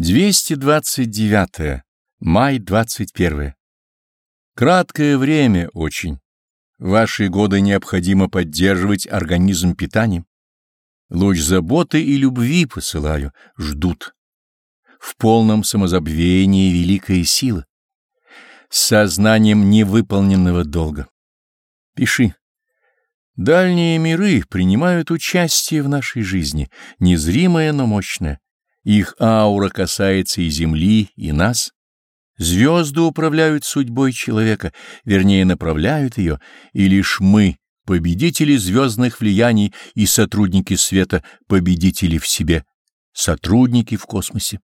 229. Май 21. Краткое время очень. Ваши годы необходимо поддерживать организм питанием. Луч заботы и любви посылаю, ждут. В полном самозабвении великая сила. С сознанием невыполненного долга. Пиши. Дальние миры принимают участие в нашей жизни, незримое, но мощное. Их аура касается и Земли, и нас. Звезды управляют судьбой человека, вернее, направляют ее, и лишь мы, победители звездных влияний и сотрудники света, победители в себе, сотрудники в космосе.